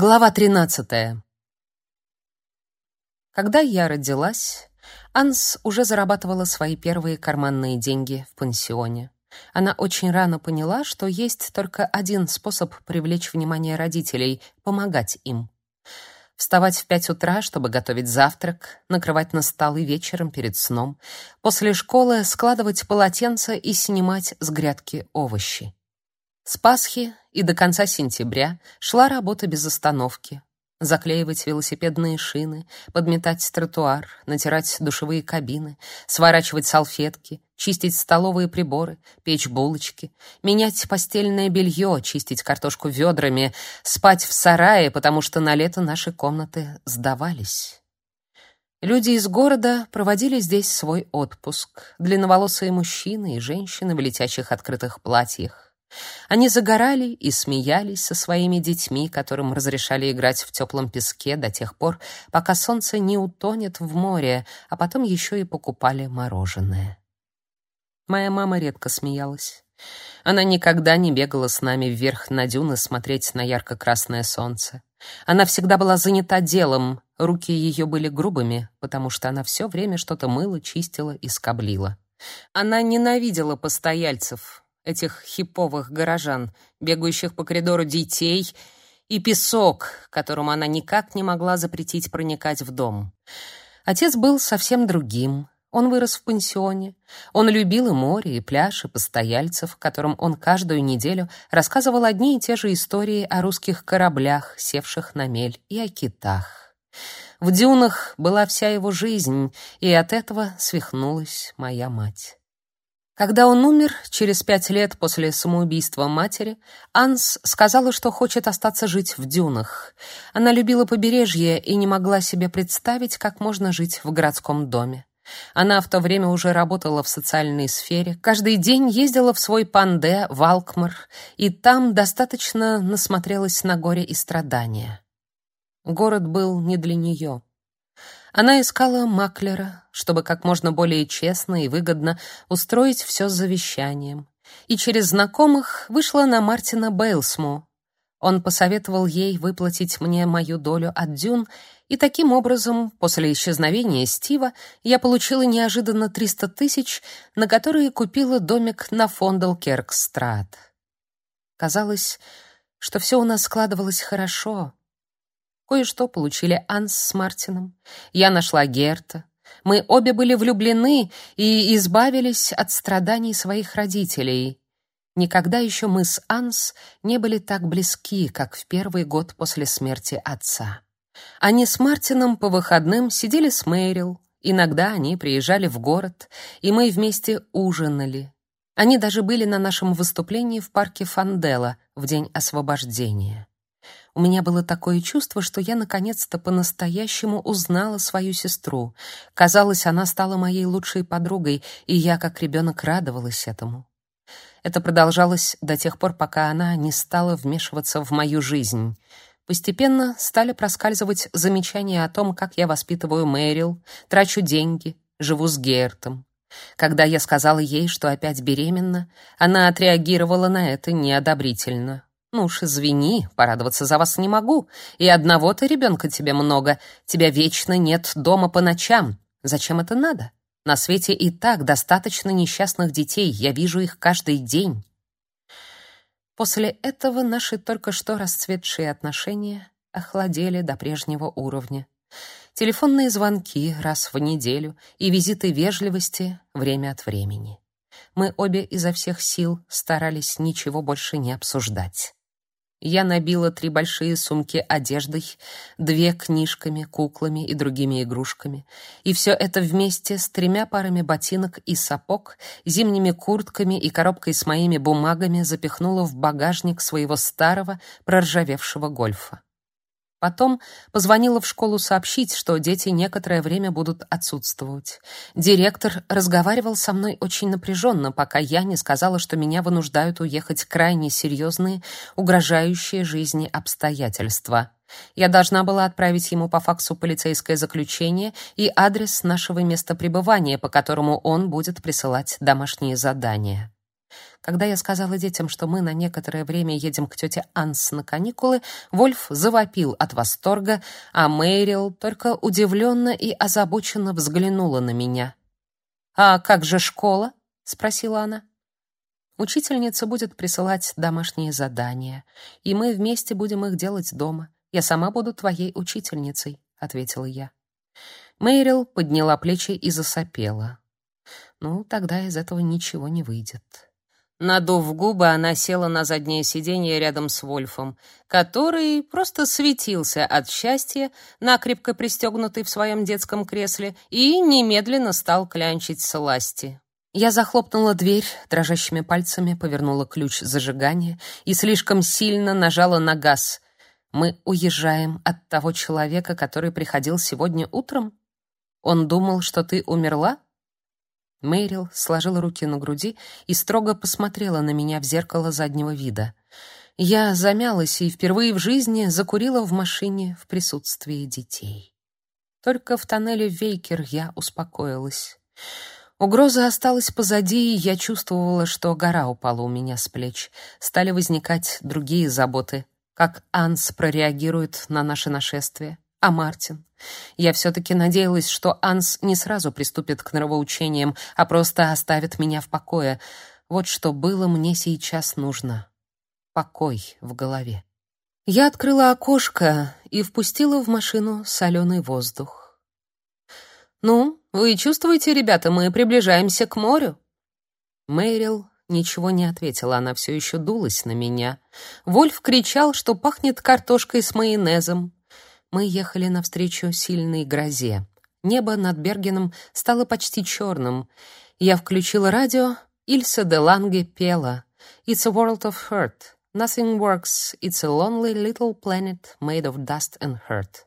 Глава 13. Когда я родилась, Анс уже зарабатывала свои первые карманные деньги в пансионе. Она очень рано поняла, что есть только один способ привлечь внимание родителей помогать им. Вставать в пять утра, чтобы готовить завтрак, накрывать на столы вечером перед сном, после школы складывать полотенца и снимать с грядки овощи. С Пасхи и до конца сентября шла работа без остановки. Заклеивать велосипедные шины, подметать тротуар, натирать душевые кабины, сворачивать салфетки, чистить столовые приборы, печь булочки, менять постельное белье, чистить картошку ведрами, спать в сарае, потому что на лето наши комнаты сдавались. Люди из города проводили здесь свой отпуск. Длинноволосые мужчины и женщины в летящих открытых платьях. Они загорали и смеялись со своими детьми, которым разрешали играть в теплом песке до тех пор, пока солнце не утонет в море, а потом еще и покупали мороженое. Моя мама редко смеялась. Она никогда не бегала с нами вверх на дюны смотреть на ярко-красное солнце. Она всегда была занята делом, руки ее были грубыми, потому что она все время что-то мыла, чистила и скоблила. Она ненавидела постояльцев, этих хиповых горожан, бегающих по коридору детей, и песок, которому она никак не могла запретить проникать в дом. Отец был совсем другим. Он вырос в пансионе. Он любил и море, и пляж, и постояльцев, которым он каждую неделю рассказывал одни и те же истории о русских кораблях, севших на мель, и о китах. В дюнах была вся его жизнь, и от этого свихнулась моя мать. Когда он умер, через пять лет после самоубийства матери, Анс сказала, что хочет остаться жить в дюнах. Она любила побережье и не могла себе представить, как можно жить в городском доме. Она в то время уже работала в социальной сфере, каждый день ездила в свой панде в Алкмар, и там достаточно насмотрелась на горе и страдания. Город был не для нее. Она искала маклера, чтобы как можно более честно и выгодно устроить все с завещанием. И через знакомых вышла на Мартина Бейлсму. Он посоветовал ей выплатить мне мою долю от дюн, и таким образом, после исчезновения Стива, я получила неожиданно 300 тысяч, на которые купила домик на Фонделкеркстрат. Казалось, что все у нас складывалось хорошо, Кое-что получили Анс с Мартином. Я нашла Герта. Мы обе были влюблены и избавились от страданий своих родителей. Никогда еще мы с Анс не были так близки, как в первый год после смерти отца. Они с Мартином по выходным сидели с Мэрил. Иногда они приезжали в город, и мы вместе ужинали. Они даже были на нашем выступлении в парке Фандела в день освобождения. У меня было такое чувство, что я наконец-то по-настоящему узнала свою сестру. Казалось, она стала моей лучшей подругой, и я, как ребенок, радовалась этому. Это продолжалось до тех пор, пока она не стала вмешиваться в мою жизнь. Постепенно стали проскальзывать замечания о том, как я воспитываю Мэрил, трачу деньги, живу с Гертом. Когда я сказала ей, что опять беременна, она отреагировала на это неодобрительно. Ну уж извини, порадоваться за вас не могу. И одного-то ребенка тебе много. Тебя вечно нет дома по ночам. Зачем это надо? На свете и так достаточно несчастных детей. Я вижу их каждый день. После этого наши только что расцветшие отношения охладели до прежнего уровня. Телефонные звонки раз в неделю и визиты вежливости время от времени. Мы обе изо всех сил старались ничего больше не обсуждать. Я набила три большие сумки одеждой, две книжками, куклами и другими игрушками, и все это вместе с тремя парами ботинок и сапог, зимними куртками и коробкой с моими бумагами запихнула в багажник своего старого проржавевшего гольфа. Потом позвонила в школу сообщить, что дети некоторое время будут отсутствовать. Директор разговаривал со мной очень напряженно, пока я не сказала, что меня вынуждают уехать крайне серьезные, угрожающие жизни обстоятельства. Я должна была отправить ему по факсу полицейское заключение и адрес нашего места пребывания, по которому он будет присылать домашние задания. Когда я сказала детям, что мы на некоторое время едем к тете Анс на каникулы, Вольф завопил от восторга, а Мэрил только удивленно и озабоченно взглянула на меня. «А как же школа?» — спросила она. «Учительница будет присылать домашние задания, и мы вместе будем их делать дома. Я сама буду твоей учительницей», — ответила я. Мэрил подняла плечи и засопела. «Ну, тогда из этого ничего не выйдет». Надув губы, она села на заднее сиденье рядом с Вольфом, который просто светился от счастья, накрепко пристегнутый в своем детском кресле, и немедленно стал клянчить сласти. Я захлопнула дверь, дрожащими пальцами повернула ключ зажигания и слишком сильно нажала на газ. Мы уезжаем от того человека, который приходил сегодня утром? Он думал, что ты умерла? Мэрил сложила руки на груди и строго посмотрела на меня в зеркало заднего вида. Я замялась и впервые в жизни закурила в машине в присутствии детей. Только в тоннеле Вейкер я успокоилась. Угроза осталась позади, и я чувствовала, что гора упала у меня с плеч. Стали возникать другие заботы. Как Анс прореагирует на наше нашествие? А Мартин? Я все-таки надеялась, что Анс не сразу приступит к нравоучениям, а просто оставит меня в покое. Вот что было мне сейчас нужно. Покой в голове. Я открыла окошко и впустила в машину соленый воздух. «Ну, вы чувствуете, ребята, мы приближаемся к морю?» Мэрил ничего не ответила, она все еще дулась на меня. Вольф кричал, что пахнет картошкой с майонезом мы ехали навстречу сильной грозе. Небо над Бергеном стало почти черным. Я включила радио, Ильса де Ланге пела «It's a world of hurt. Nothing works. It's a lonely little planet made of dust and hurt».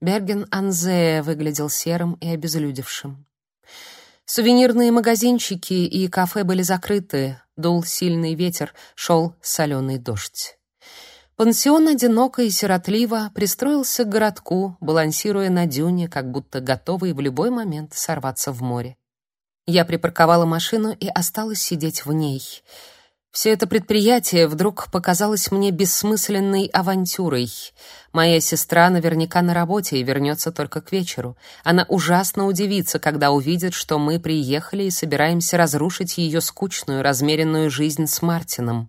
Берген-Анзе выглядел серым и обезлюдевшим. Сувенирные магазинчики и кафе были закрыты, дул сильный ветер, шел соленый дождь. Пансион одиноко и сиротливо пристроился к городку, балансируя на дюне, как будто готовый в любой момент сорваться в море. Я припарковала машину и осталась сидеть в ней. Все это предприятие вдруг показалось мне бессмысленной авантюрой. Моя сестра наверняка на работе и вернется только к вечеру. Она ужасно удивится, когда увидит, что мы приехали и собираемся разрушить ее скучную, размеренную жизнь с Мартином.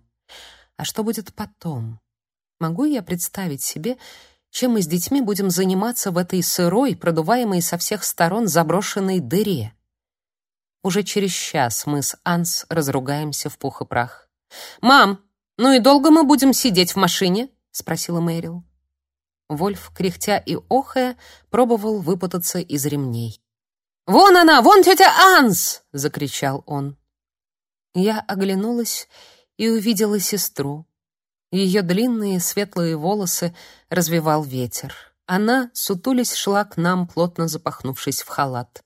А что будет потом? Могу я представить себе, чем мы с детьми будем заниматься в этой сырой, продуваемой со всех сторон заброшенной дыре? Уже через час мы с Анс разругаемся в пух и прах. «Мам, ну и долго мы будем сидеть в машине?» — спросила Мэрил. Вольф, кряхтя и охая, пробовал выпутаться из ремней. «Вон она! Вон тетя Анс!» — закричал он. Я оглянулась и увидела сестру. Ее длинные светлые волосы развивал ветер. Она, сутулясь, шла к нам, плотно запахнувшись в халат.